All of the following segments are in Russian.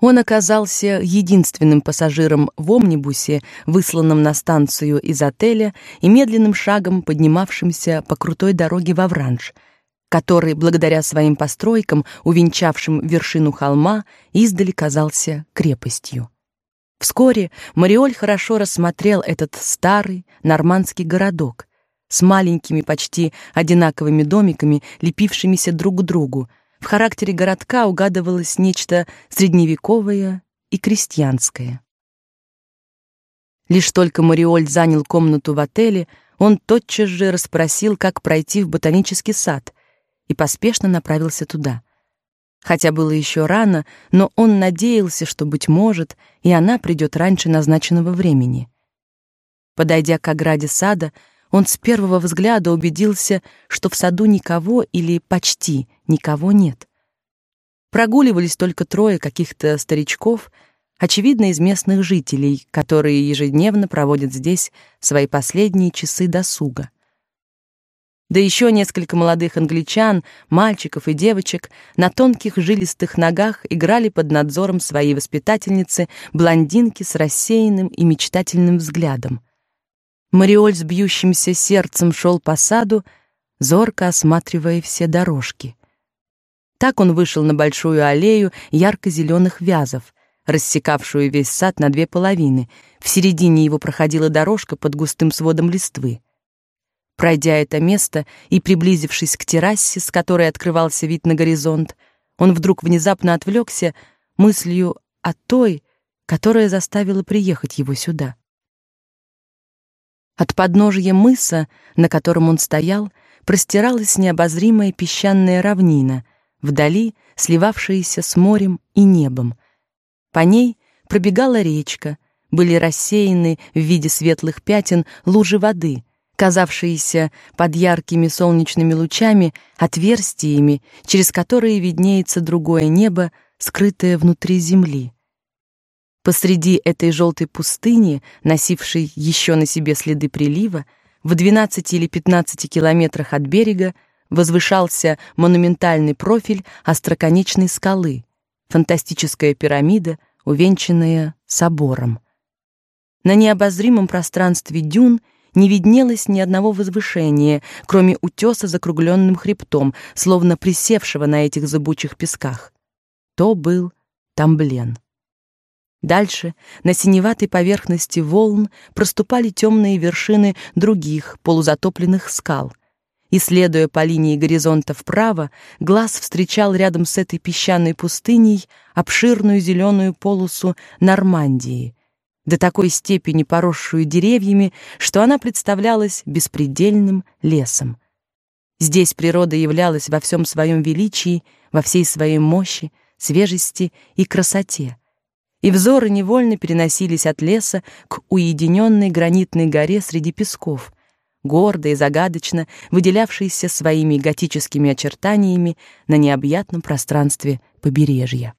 Он оказался единственным пассажиром в омнибусе, высланном на станцию из отеля и медленным шагом поднимавшимся по крутой дороге во Вранж, который, благодаря своим постройкам, увенчавшим вершину холма, издали казался крепостью. Вскоре Мариоль хорошо рассмотрел этот старый нормандский городок с маленькими почти одинаковыми домиками, лепившимися друг к другу, в характере городка угадывалось нечто средневековое и крестьянское. Лишь только Мариоль занял комнату в отеле, он тотчас же расспросил, как пройти в ботанический сад, и поспешно направился туда. Хотя было еще рано, но он надеялся, что быть может, и она придет раньше назначенного времени. Подойдя к ограде сада, он с первого взгляда убедился, что в саду никого или почти никого нет. Прогуливались только трое каких-то старичков, очевидно, из местных жителей, которые ежедневно проводят здесь свои последние часы досуга. Да еще несколько молодых англичан, мальчиков и девочек на тонких жилистых ногах играли под надзором своей воспитательницы, блондинки с рассеянным и мечтательным взглядом. Мариоль с бьющимся сердцем шел по саду, зорко осматривая все дорожки. Так он вышел на большую аллею ярко зеленых вязов, рассекавшую весь сад на две половины. В середине его проходила дорожка под густым сводом листвы. Пройдя это место и приблизившись к террасе, с которой открывался вид на горизонт, он вдруг внезапно отвлекся мыслью о той, которая заставила приехать его сюда. От подножья мыса, на котором он стоял, простиралась необозримая песчаная равнина, вдали сливавшаяся с морем и небом. По ней пробегала речка, были рассеяны в виде светлых пятен лужи воды, казавшиеся под яркими солнечными лучами отверстиями, через которые виднеется другое небо, скрытое внутри земли. Посреди этой желтой пустыни, носившей еще на себе следы прилива, в 12 или 15 километрах от берега возвышался монументальный профиль остроконечной скалы, фантастическая пирамида, увенчанная собором. На необозримом пространстве дюн не виднелось ни одного возвышения, кроме утеса закругленным хребтом, словно присевшего на этих зыбучих песках. То был Тамблен. Дальше на синеватой поверхности волн проступали темные вершины других полузатопленных скал. И следуя по линии горизонта вправо, глаз встречал рядом с этой песчаной пустыней обширную зеленую полосу Нормандии, до такой степени поросшую деревьями, что она представлялась беспредельным лесом. Здесь природа являлась во всем своем величии, во всей своей мощи, свежести и красоте и взоры невольно переносились от леса к уединенной гранитной горе среди песков, гордо и загадочно выделявшейся своими готическими очертаниями на необъятном пространстве побережья.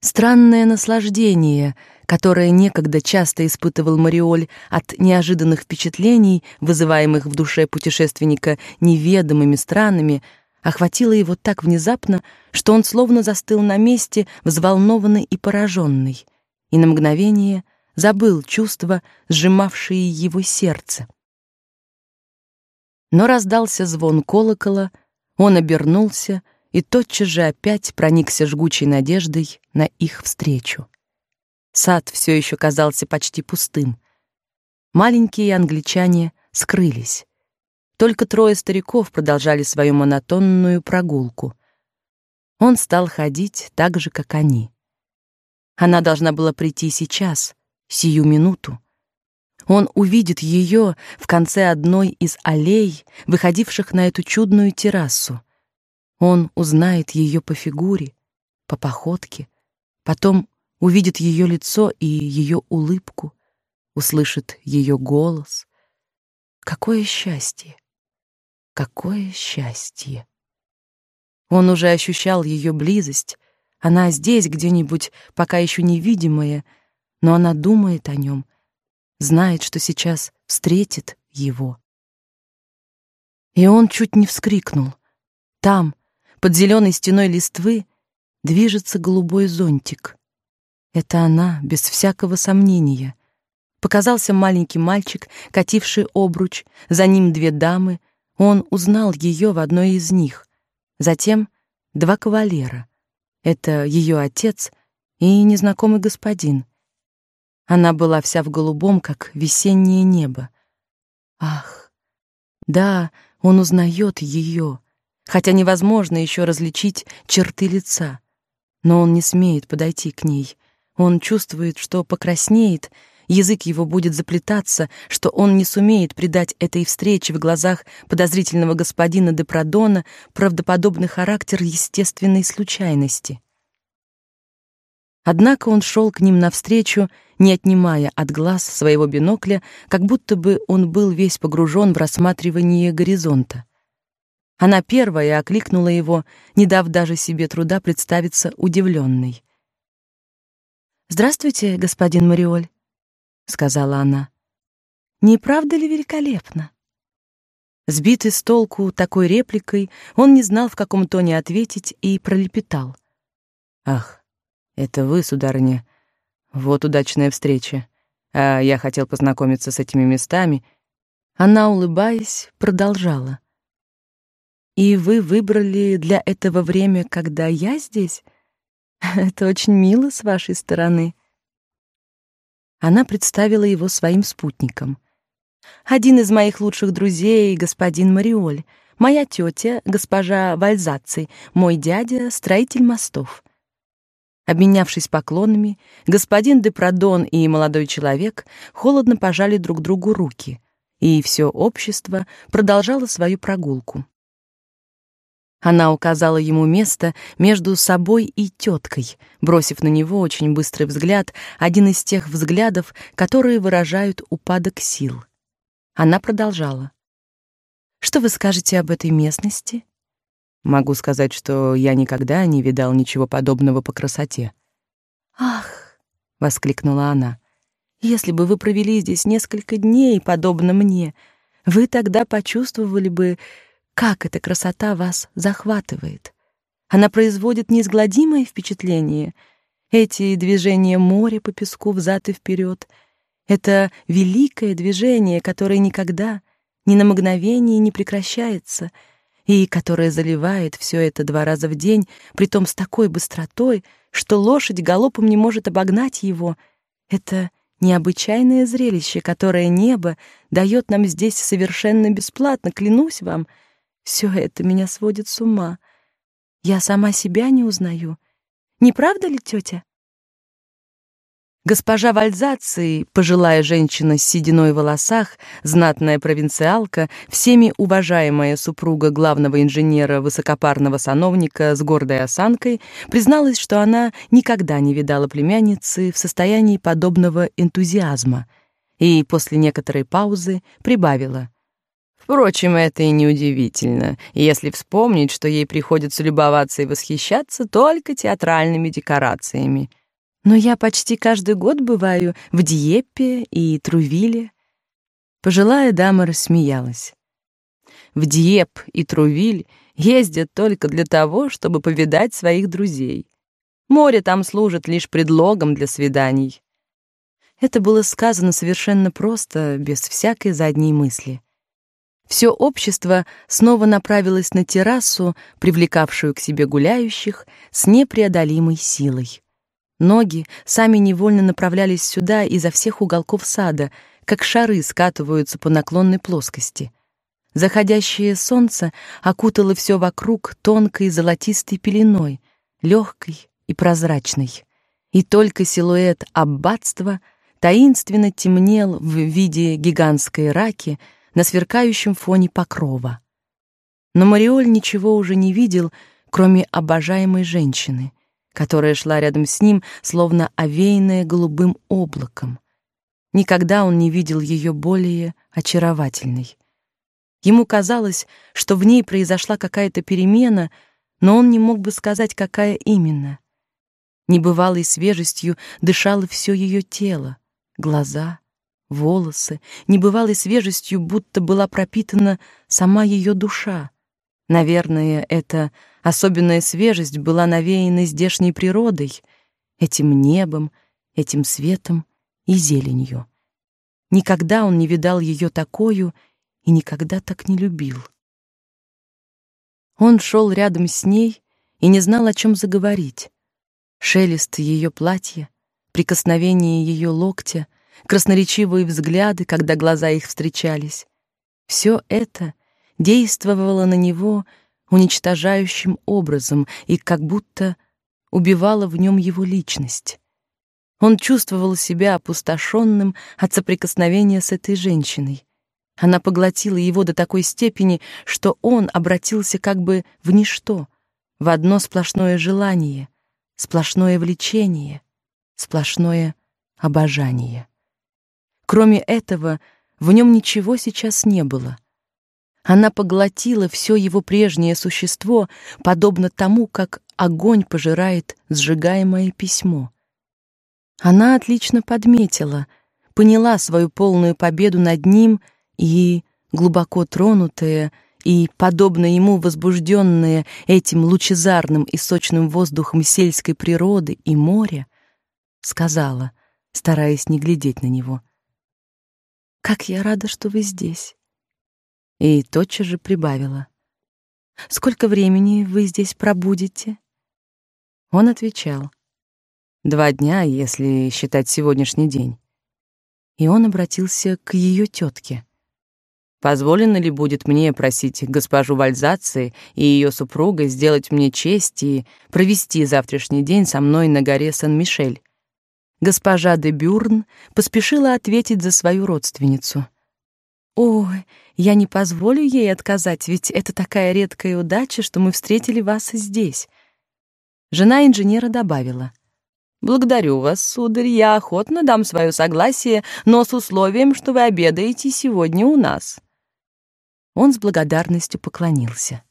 Странное наслаждение, которое некогда часто испытывал Мариоль от неожиданных впечатлений, вызываемых в душе путешественника неведомыми странами, охватило его так внезапно, что он словно застыл на месте, взволнованный и пораженный, и на мгновение забыл чувства, сжимавшие его сердце. Но раздался звон колокола, он обернулся и тотчас же опять проникся жгучей надеждой на их встречу. Сад все еще казался почти пустым. Маленькие англичане скрылись. Только трое стариков продолжали свою монотонную прогулку. Он стал ходить так же, как они. Она должна была прийти сейчас, сию минуту. Он увидит ее в конце одной из аллей, выходивших на эту чудную террасу. Он узнает ее по фигуре, по походке, потом увидит ее лицо и ее улыбку, услышит ее голос. Какое счастье! Какое счастье! Он уже ощущал ее близость. Она здесь где-нибудь, пока еще невидимая, но она думает о нем, знает, что сейчас встретит его. И он чуть не вскрикнул. Там, под зеленой стеной листвы, движется голубой зонтик. Это она, без всякого сомнения. Показался маленький мальчик, кативший обруч, за ним две дамы. Он узнал ее в одной из них. Затем два кавалера. Это ее отец и незнакомый господин. Она была вся в голубом, как весеннее небо. Ах, да, он узнает ее, хотя невозможно еще различить черты лица. Но он не смеет подойти к ней. Он чувствует, что покраснеет, язык его будет заплетаться, что он не сумеет придать этой встрече в глазах подозрительного господина де Продона правдоподобный характер естественной случайности. Однако он шел к ним навстречу, не отнимая от глаз своего бинокля, как будто бы он был весь погружен в рассматривание горизонта. Она первая окликнула его, не дав даже себе труда представиться удивленной. Здравствуйте, господин Мариоль, сказала она. Не правда ли великолепно? Сбитый с толку такой репликой, он не знал, в каком тоне ответить, и пролепетал: "Ах, это вы, сударыня. Вот удачная встреча. А я хотел познакомиться с этими местами". Она, улыбаясь, продолжала: "И вы выбрали для этого время, когда я здесь?" Это очень мило с вашей стороны. Она представила его своим спутникам. Один из моих лучших друзей, господин Мариоль, моя тетя, госпожа Вальзаци, мой дядя, строитель мостов. Обменявшись поклонами, господин де Продон и молодой человек холодно пожали друг другу руки, и все общество продолжало свою прогулку. Она указала ему место между собой и теткой, бросив на него очень быстрый взгляд, один из тех взглядов, которые выражают упадок сил. Она продолжала: "Что вы скажете об этой местности?" "Могу сказать, что я никогда не видал ничего подобного по красоте". "Ах!" воскликнула она. "Если бы вы провели здесь несколько дней, подобно мне, вы тогда почувствовали бы, как эта красота вас захватывает. Она производит неизгладимое впечатление. Эти движения моря по песку взад и вперед, это великое движение, которое никогда, ни на мгновение не прекращается и которое заливает все это два раза в день, притом с такой быстротой, что лошадь галопом не может обогнать его. Это необычайное зрелище, которое небо дает нам здесь совершенно бесплатно, клянусь вам — все это меня сводит с ума. Я сама себя не узнаю. Не правда ли, тетя? Госпожа Вальзаций, пожилая женщина с сединой в волосах, знатная провинциалка, всеми уважаемая супруга главного инженера высокопарного сановника с гордой осанкой, призналась, что она никогда не видала племянницы в состоянии подобного энтузиазма, и после некоторой паузы прибавила: Впрочем, это и не удивительно, если вспомнить, что ей приходится любоваться и восхищаться только театральными декорациями. Но я почти каждый год бываю в Диеппе и Трувиле. Пожилая дама рассмеялась. В Диеп и Трувиль ездят только для того, чтобы повидать своих друзей. Море там служит лишь предлогом для свиданий. Это было сказано совершенно просто, без всякой задней мысли. Все общество снова направилось на террасу, привлекавшую к себе гуляющих с непреодолимой силой. Ноги сами невольно направлялись сюда изо всех уголков сада, как шары скатываются по наклонной плоскости. Заходящее солнце окутало все вокруг тонкой золотистой пеленой, легкой и прозрачной. И только силуэт аббатства таинственно темнел в виде гигантской раки — на сверкающем фоне покрова. Но Мариоль ничего уже не видел, кроме обожаемой женщины, которая шла рядом с ним, словно овеянная голубым облаком. Никогда он не видел ее более очаровательной. Ему казалось, что в ней произошла какая-то перемена, но он не мог бы сказать, какая именно. Небывалой свежестью дышало все ее тело, глаза, волосы, небывалой свежестью будто была пропитана сама ее душа. Наверное, это Особенная свежесть была навеяна здешней природой, этим небом, этим светом и зеленью. Никогда он не видал ее такою и никогда так не любил. Он шел рядом с ней и не знал, о чем заговорить. Шелест ее платья, прикосновение ее локтя, красноречивые взгляды, когда глаза их встречались. Все это действовало на него уничтожающим образом и как будто убивало в нем его личность. Он чувствовал себя опустошенным от соприкосновения с этой женщиной. Она поглотила его до такой степени, что он обратился как бы в ничто, в одно сплошное желание, сплошное влечение, сплошное обожание. Кроме этого, в нем ничего сейчас не было. Она поглотила все его прежнее существо, подобно тому, как огонь пожирает сжигаемое письмо. Она отлично подметила, поняла свою полную победу над ним и, глубоко тронутая и, подобно ему возбужденная этим лучезарным и сочным воздухом сельской природы и моря, сказала, стараясь не глядеть на него, «Как я рада, что вы здесь!» И тотчас же прибавила, «Сколько времени вы здесь пробудете?» Он отвечал, Два дня, если считать сегодняшний день. И он обратился к ее тетке. Позволено ли будет мне просить госпожу Вальзаци и ее супруга сделать мне честь и провести завтрашний день со мной на горе Сан-Мишель? Госпожа де Бюрн поспешила ответить за свою родственницу. «Ой, я не позволю ей отказать, ведь это такая редкая удача, что мы встретили вас здесь». Жена инженера добавила. Благодарю вас, сударь, я охотно дам свое согласие, но с условием, что вы обедаете сегодня у нас. Он с благодарностью поклонился.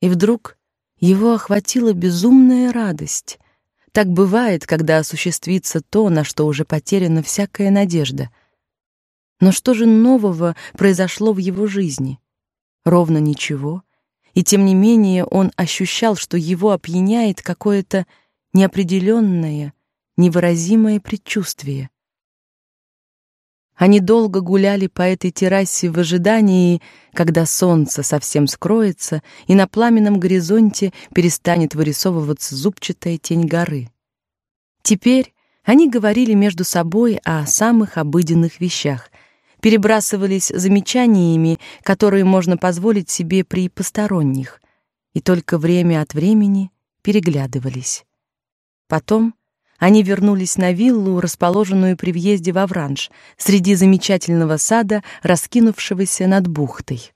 И вдруг его охватила безумная радость. Так бывает, когда осуществится то, на что уже потеряна всякая надежда. Но что же нового произошло в его жизни? Ровно ничего. И тем не менее он ощущал, что его опьяняет какое-то неопределенное, невыразимое предчувствие. Они долго гуляли по этой террасе в ожидании, когда солнце совсем скроется и на пламенном горизонте перестанет вырисовываться зубчатая тень горы. Теперь они говорили между собой о самых обыденных вещах, перебрасывались замечаниями, которые можно позволить себе при посторонних, и только время от времени переглядывались. Потом они вернулись на виллу, расположенную при въезде во Вранж, среди замечательного сада, раскинувшегося над бухтой.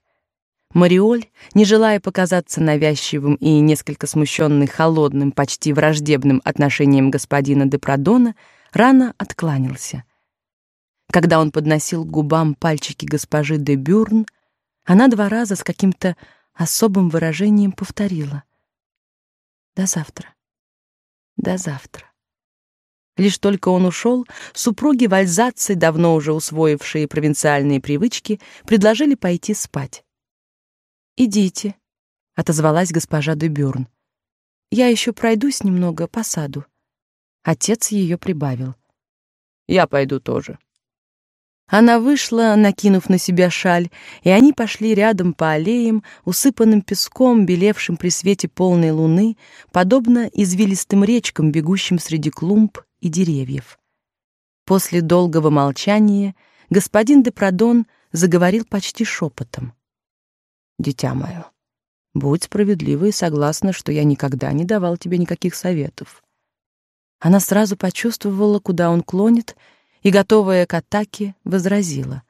Мариоль, не желая показаться навязчивым и несколько смущенный холодным, почти враждебным отношением господина де Продона, рано откланялся. Когда он подносил к губам пальчики госпожи де Бюрн, она два раза с каким-то особым выражением повторила: "До завтра". До завтра. Лишь только он ушел, супруги Вальзаци, давно уже усвоившие провинциальные привычки, предложили пойти спать. «Идите», — отозвалась госпожа де Бюрн. «Я еще пройдусь немного по саду». Отец ее прибавил. «Я пойду тоже». Она вышла, накинув на себя шаль, и они пошли рядом по аллеям, усыпанным песком, белевшим при свете полной луны, подобно извилистым речкам, бегущим среди клумб и деревьев. После долгого молчания господин де Продон заговорил почти шепотом. «Дитя мое, будь справедлива и согласна, что я никогда не давал тебе никаких советов». Она сразу почувствовала, куда он клонит, и, готовая к атаке, возразила.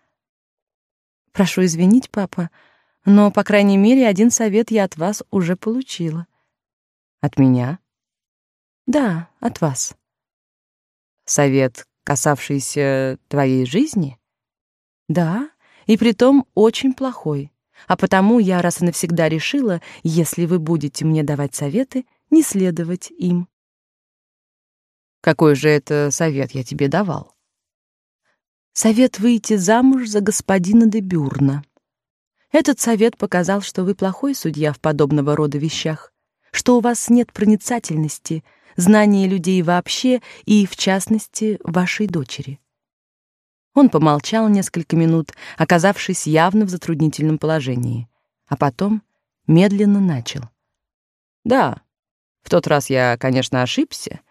«Прошу извинить, папа, но, по крайней мере, один совет я от вас уже получила». «От меня?» «Да, от вас». «Совет, касавшийся твоей жизни?» «Да, и притом очень плохой. А потому я раз и навсегда решила, если вы будете мне давать советы, не следовать им». «Какой же это совет я тебе давал?» Совет выйти замуж за господина де Бюрна. Этот совет показал, что вы плохой судья в подобного рода вещах, что у вас нет проницательности, знания людей вообще и, в частности, вашей дочери. Он помолчал несколько минут, оказавшись явно в затруднительном положении, а потом медленно начал. Да, в тот раз я, конечно, ошибся,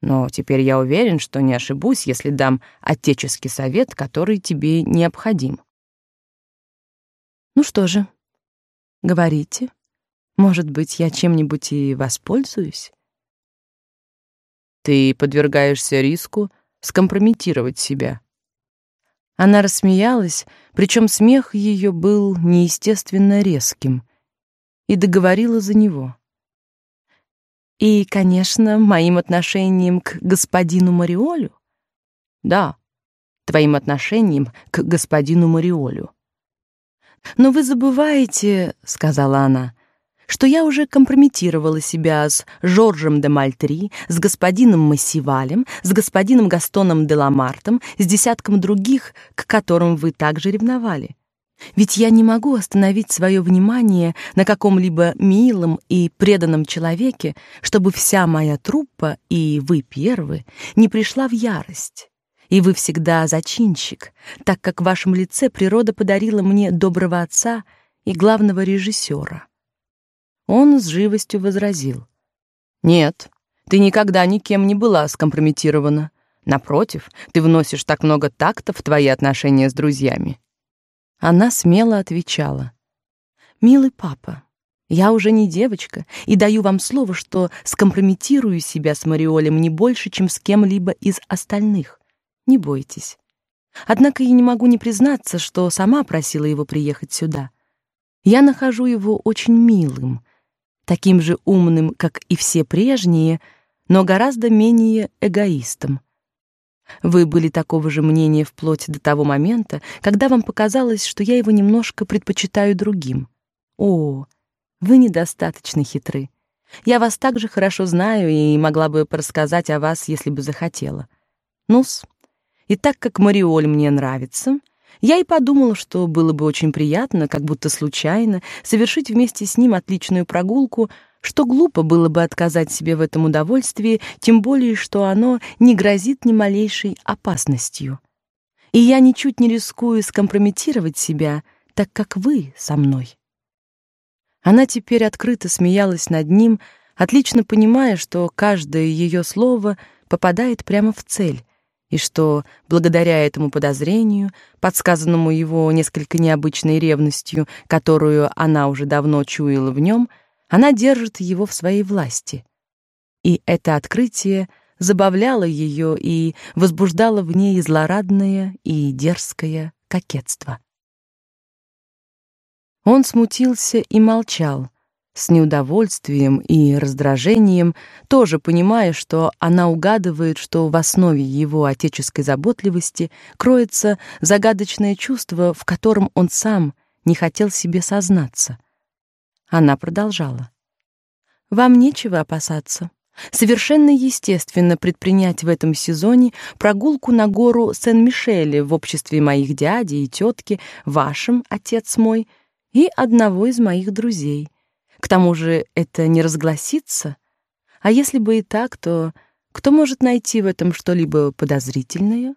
но теперь я уверен, что не ошибусь, если дам отеческий совет, который тебе необходим. Ну что же, говорите. Может быть, я чем-нибудь и воспользуюсь? Ты подвергаешься риску скомпрометировать себя. Она рассмеялась, причем смех ее был неестественно резким, и договорила за него. И, конечно, моим отношением к господину Мариолю? Да, твоим отношением к господину Мариолю. Но вы забываете, сказала она, что я уже компрометировала себя с Жоржем де Мальтри, с господином Массивалем, с господином Gastoном де Ламартом, с десятком других, к которым вы также ревновали. Ведь я не могу остановить свое внимание на каком-либо милом и преданном человеке, чтобы вся моя труппа и вы первые не пришла в ярость. И вы всегда зачинщик, так как в вашем лице природа подарила мне доброго отца и главного режиссера. Он с живостью возразил: "Нет, ты никогда никем не была скомпрометирована. Напротив, ты вносишь так много такта в твои отношения с друзьями. Она смело отвечала: "Милый папа, я уже не девочка и даю вам слово, что скомпрометирую себя с Мариолем не больше, чем с кем-либо из остальных. Не бойтесь. Однако я не могу не признаться, что сама просила его приехать сюда. Я нахожу его очень милым, таким же умным, как и все прежние, но гораздо менее эгоистом. Вы были такого же мнения вплоть до того момента, когда вам показалось, что я его немножко предпочитаю другим. О, вы недостаточно хитры. Я вас так же хорошо знаю и могла бы рассказать о вас, если бы захотела. Ну-с, и так как Мариоль мне нравится, я и подумала, что было бы очень приятно, как будто случайно, совершить вместе с ним отличную прогулку — что глупо было бы отказать себе в этом удовольствии, тем более что оно не грозит ни малейшей опасностью. И я ничуть не рискую скомпрометировать себя, так как вы со мной. Она теперь открыто смеялась над ним, отлично понимая, что каждое ее слово попадает прямо в цель, и что благодаря этому подозрению, подсказанному его несколько необычной ревностью, которую она уже давно чуяла в нем, — она держит его в своей власти. И это открытие забавляло ее и возбуждало в ней злорадное и дерзкое кокетство. Он смутился и молчал, с неудовольствием и раздражением, тоже понимая, что она угадывает, что в основе его отеческой заботливости кроется загадочное чувство, в котором он сам не хотел себе сознаться. Она продолжала. Вам нечего опасаться. Совершенно естественно предпринять в этом сезоне прогулку на гору Сен-Мишеле в обществе моих дяди и тетки, вашим, отец мой, и одного из моих друзей. К тому же это не разгласится. А если бы и так, то кто может найти в этом что-либо подозрительное?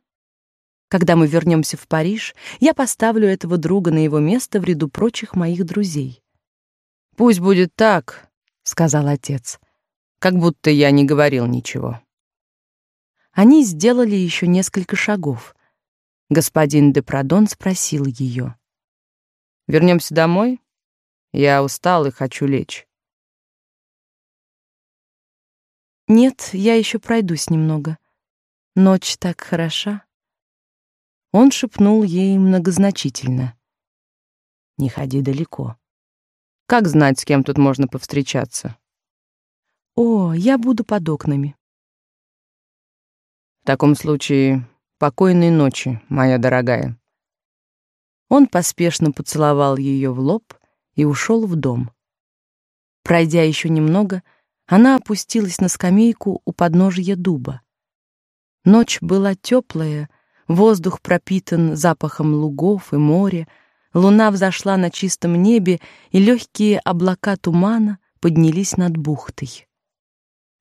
Когда мы вернемся в Париж, я поставлю этого друга на его место в ряду прочих моих друзей. Пусть будет так, сказал отец. Как будто я не говорил ничего. Они сделали еще несколько шагов. Господин де Продон спросил ее: Вернемся домой? Я устал и хочу лечь. Нет, я еще пройдусь немного. Ночь так хороша. Он шепнул ей многозначительно: Не ходи далеко. Как знать, с кем тут можно повстречаться? О, я буду под окнами. В таком случае, покойной ночи, моя дорогая. Он поспешно поцеловал ее в лоб и ушел в дом. Пройдя еще немного, она опустилась на скамейку у подножия дуба. Ночь была теплая, воздух пропитан запахом лугов и моря, Луна взошла на чистом небе, и легкие облака тумана поднялись над бухтой.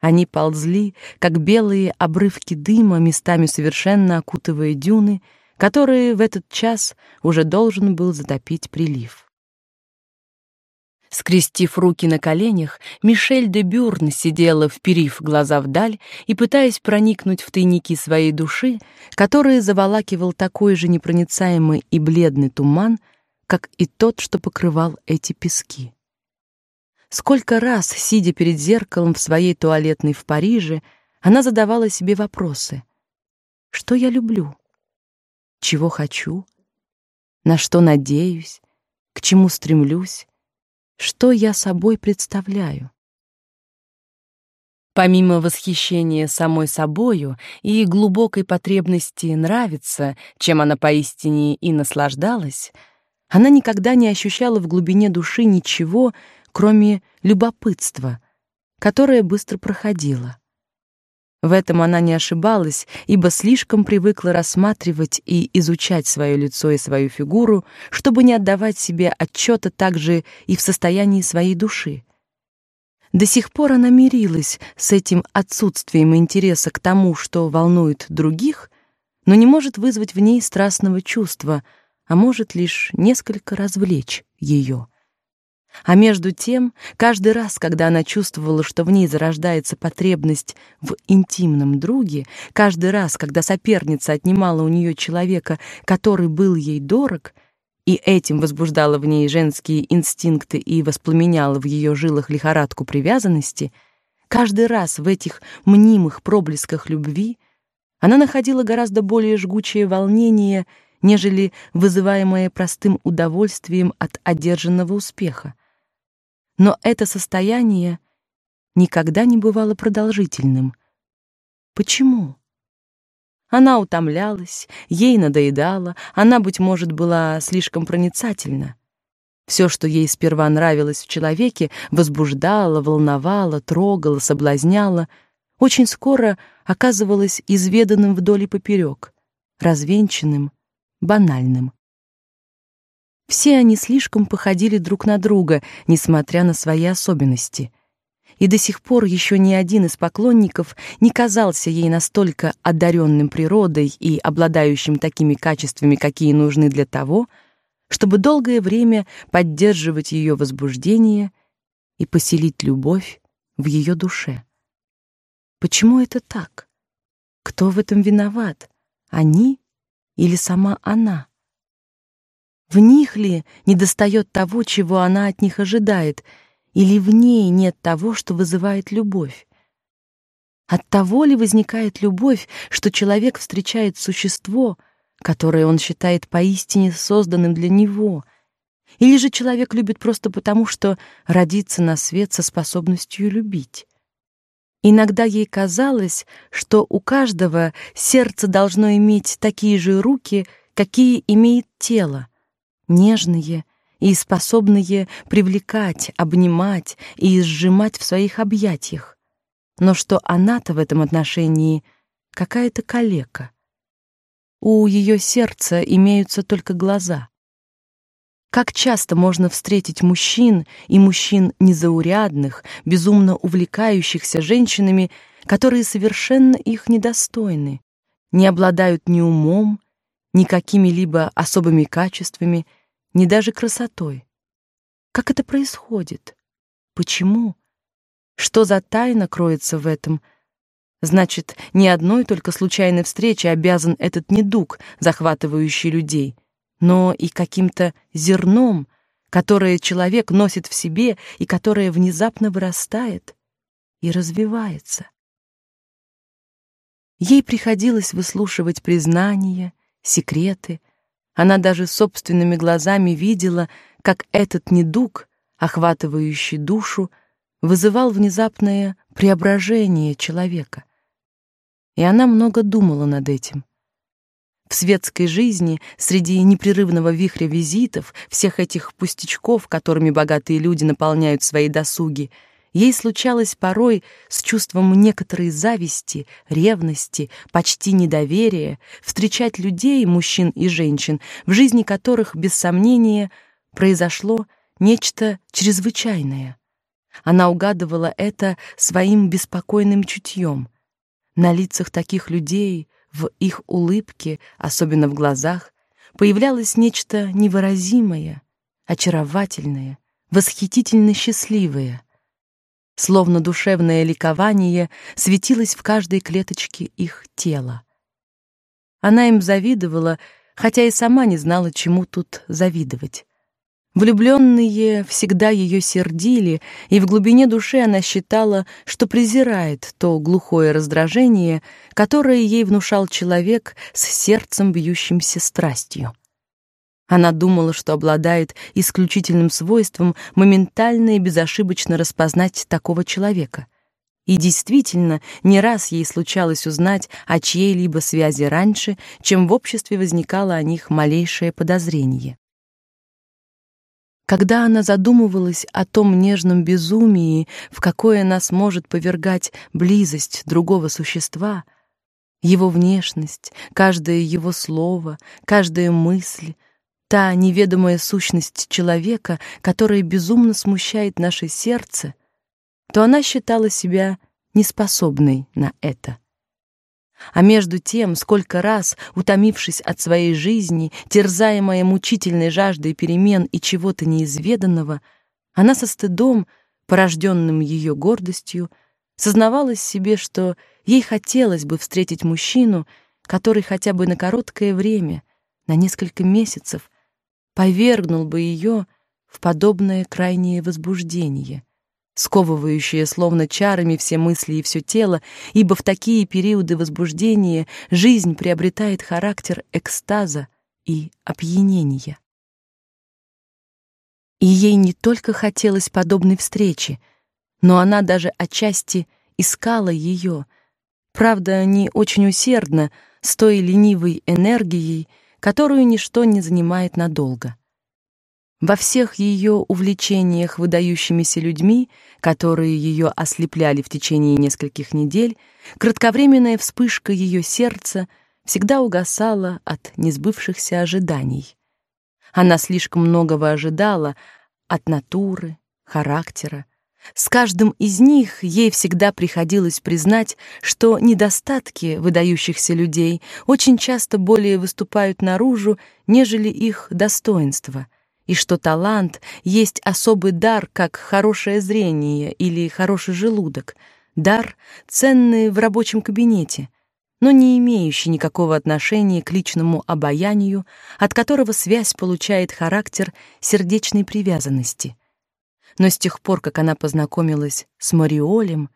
Они ползли, как белые обрывки дыма, местами совершенно окутывая дюны, которые в этот час уже должен был затопить прилив. Скрестив руки на коленях, Мишель де Бюрн сидела, вперив глаза вдаль и пытаясь проникнуть в тайники своей души, которые заволакивал такой же непроницаемый и бледный туман, как и тот, что покрывал эти пески. Сколько раз, сидя перед зеркалом в своей туалетной в Париже, она задавала себе вопросы: что я люблю, чего хочу, на что надеюсь, к чему стремлюсь, что я собой представляю. Помимо восхищения самой собою и глубокой потребности нравиться, чем она поистине и наслаждалась, она никогда не ощущала в глубине души ничего, кроме любопытства, которое быстро проходило. В этом она не ошибалась, ибо слишком привыкла рассматривать и изучать свое лицо и свою фигуру, чтобы не отдавать себе отчета также и в состоянии своей души. До сих пор она мирилась с этим отсутствием интереса к тому, что волнует других, но не может вызвать в ней страстного чувства, а может лишь несколько развлечь ее. А между тем, каждый раз, когда она чувствовала, что в ней зарождается потребность в интимном друге, каждый раз, когда соперница отнимала у нее человека, который был ей дорог, и этим возбуждала в ней женские инстинкты и воспламеняла в ее жилах лихорадку привязанности, каждый раз в этих мнимых проблесках любви она находила гораздо более жгучее волнение, нежели вызываемое простым удовольствием от одержанного успеха. Но это состояние никогда не бывало продолжительным. Почему? Она утомлялась, ей надоедало, она быть может была слишком проницательна. Все, что ей сперва нравилось в человеке, возбуждало, волновало, трогало, соблазняло, очень скоро оказывалось изведанным вдоль и поперек, развенчанным, банальным. Все они слишком походили друг на друга, несмотря на свои особенности. И до сих пор еще ни один из поклонников не казался ей настолько одаренным природой и обладающим такими качествами, какие нужны для того, чтобы долгое время поддерживать ее возбуждение и поселить любовь в ее душе. Почему это так? Кто в этом виноват? Они или сама она? В них ли недостает того, чего она от них ожидает, или в ней нет того, что вызывает любовь? От того ли возникает любовь, что человек встречает существо, которое он считает поистине созданным для него? Или же человек любит просто потому, что родится на свет со способностью любить? Иногда ей казалось, что у каждого сердце должно иметь такие же руки, какие имеет тело, нежные и способные привлекать, обнимать и сжимать в своих объятиях. Но что она-то в этом отношении какая-то калека. У ее сердца имеются только глаза. Как часто можно встретить мужчин и мужчин незаурядных, безумно увлекающихся женщинами, которые совершенно их недостойны, не обладают ни умом, ни какими-либо особыми качествами, ни даже красотой. Как это происходит? Почему? Что за тайна кроется в этом? Значит, ни одной только случайной встрече обязан этот недуг, захватывающий людей, но и каким-то зерном, которое человек носит в себе и которое внезапно вырастает и развивается. Ей приходилось выслушивать признания, секреты, она даже собственными глазами видела, как этот недуг, охватывающий душу, вызывал внезапное преображение человека. И она много думала над этим. В светской жизни, среди непрерывного вихря визитов, всех этих пустячков, которыми богатые люди наполняют свои досуги, Ей случалось порой с чувством некоторой зависти, ревности, почти недоверия встречать людей, мужчин и женщин, в жизни которых, без сомнения, произошло нечто чрезвычайное. Она угадывала это своим беспокойным чутьем. На лицах таких людей, в их улыбке, особенно в глазах, появлялось нечто невыразимое, очаровательное, восхитительно счастливое. Словно душевное ликование светилось в каждой клеточке их тела. Она им завидовала, хотя и сама не знала, чему тут завидовать. Влюбленные всегда ее сердили, и в глубине души она считала, что презирает то глухое раздражение, которое ей внушал человек с сердцем бьющимся страстью. Она думала, что обладает исключительным свойством моментально и безошибочно распознать такого человека. И действительно, не раз ей случалось узнать о чьей-либо связи раньше, чем в обществе возникало о них малейшее подозрение. Когда она задумывалась о том нежном безумии, в какое нас может повергать близость другого существа, его внешность, каждое его слово, каждая мысль, та неведомая сущность человека, которая безумно смущает наше сердце, то она считала себя неспособной на это. А между тем, сколько раз, утомившись от своей жизни, терзаемая мучительной жаждой перемен и чего-то неизведанного, она со стыдом, порожденным ее гордостью, сознавалась себе, что ей хотелось бы встретить мужчину, который хотя бы на короткое время, на несколько месяцев, повергнул бы ее в подобное крайнее возбуждение сковывающее словно чарами все мысли и все тело, ибо в такие периоды возбуждения жизнь приобретает характер экстаза и опьянения. И ей не только хотелось подобной встречи, но она даже отчасти искала ее, правда, не очень усердно, с той ленивой энергией, которую ничто не занимает надолго. Во всех ее увлечениях выдающимися людьми, которые ее ослепляли в течение нескольких недель, кратковременная вспышка ее сердца всегда угасала от несбывшихся ожиданий. Она слишком многого ожидала от натуры, характера. С каждым из них ей всегда приходилось признать, что недостатки выдающихся людей очень часто более выступают наружу, нежели их достоинства — и что талант есть особый дар, как хорошее зрение или хороший желудок, дар, ценный в рабочем кабинете, но не имеющий никакого отношения к личному обаянию, от которого связь получает характер сердечной привязанности. Но с тех пор, как она познакомилась с Мариолем,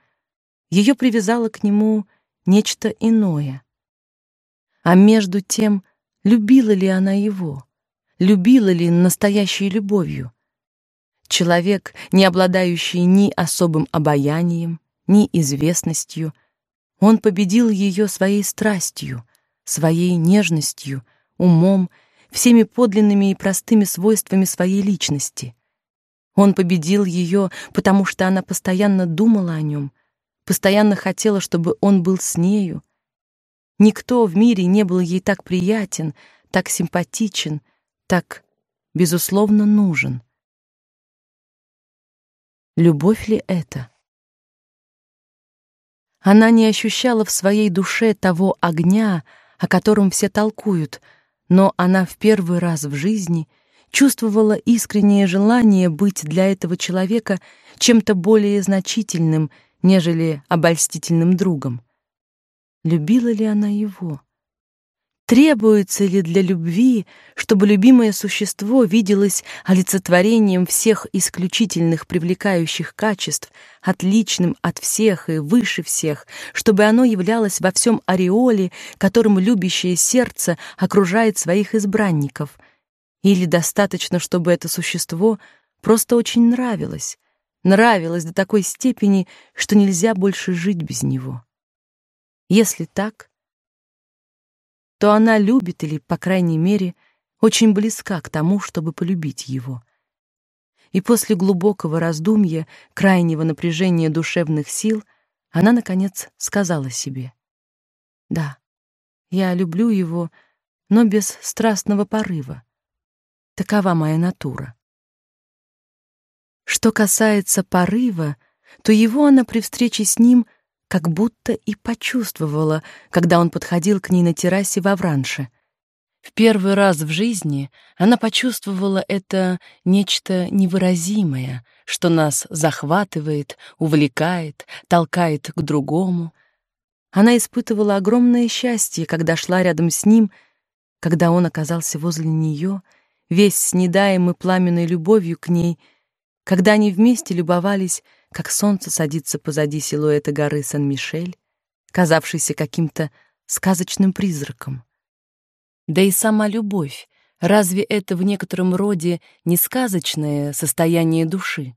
ее привязало к нему нечто иное. А между тем, любила ли она его? любила ли настоящей любовью. Человек, не обладающий ни особым обаянием, ни известностью, он победил ее своей страстью, своей нежностью, умом, всеми подлинными и простыми свойствами своей личности. Он победил ее, потому что она постоянно думала о нем, постоянно хотела, чтобы он был с нею. Никто в мире не был ей так приятен, так симпатичен, так, безусловно, нужен. Любовь ли это? Она не ощущала в своей душе того огня, о котором все толкуют, но она в первый раз в жизни чувствовала искреннее желание быть для этого человека чем-то более значительным, нежели обольстительным другом. Любила ли она его? Требуется ли для любви, чтобы любимое существо виделось олицетворением всех исключительных привлекающих качеств, отличным от всех и выше всех, чтобы оно являлось во всем ореоле, которым любящее сердце окружает своих избранников? Или достаточно, чтобы это существо просто очень нравилось, нравилось до такой степени, что нельзя больше жить без него? Если так, то она любит или, по крайней мере, очень близка к тому, чтобы полюбить его. и после глубокого раздумья, крайнего напряжения душевных сил, она, наконец, сказала себе. «Да, я люблю его, но без страстного порыва. Такова моя натура». Что касается порыва, то его она при встрече с ним как будто и почувствовала, когда он подходил к ней на террасе во Вранше — в первый раз в жизни она почувствовала это нечто невыразимое, что нас захватывает, увлекает, толкает к другому. Она испытывала огромное счастье, когда шла рядом с ним, когда он оказался возле нее, весь снедаемый пламенной любовью к ней, когда они вместе любовались, как солнце садится позади силуэта горы Сан-Мишель, казавшейся каким-то сказочным призраком. Да и сама любовь, разве это в некотором роде не сказочное состояние души?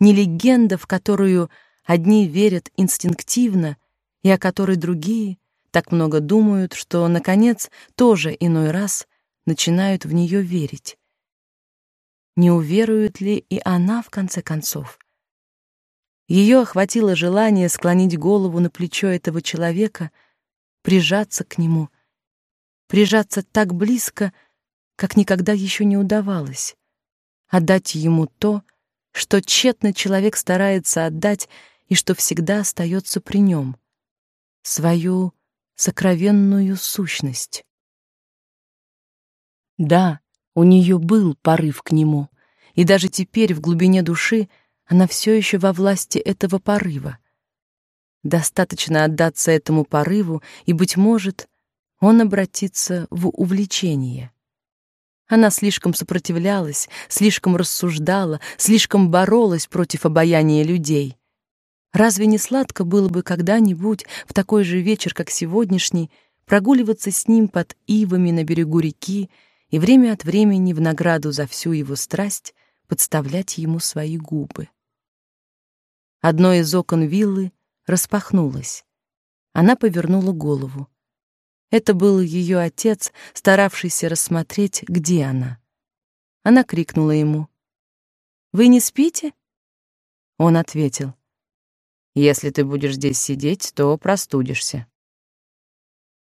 Не легенда, в которую одни верят инстинктивно, и о которой другие так много думают, что, наконец, тоже иной раз начинают в нее верить. Не уверует ли и она, в конце концов? Ее охватило желание склонить голову на плечо этого человека, прижаться к нему — прижаться так близко, как никогда еще не удавалось, отдать ему то, что тщетно человек старается отдать и что всегда остается при нем, свою сокровенную сущность. Да, у нее был порыв к нему, и даже теперь в глубине души она все еще во власти этого порыва. Достаточно отдаться этому порыву, и быть может, он обратится в увлечение. Она слишком сопротивлялась, слишком рассуждала, слишком боролась против обаяния людей. Разве не сладко было бы когда-нибудь в такой же вечер, как сегодняшний, прогуливаться с ним под ивами на берегу реки и время от времени в награду за всю его страсть подставлять ему свои губы? Одно из окон виллы распахнулось. Она повернула голову. Это был ее отец, старавшийся рассмотреть, где она. Она крикнула ему: "Вы не спите?" Он ответил: "Если ты будешь здесь сидеть, то простудишься".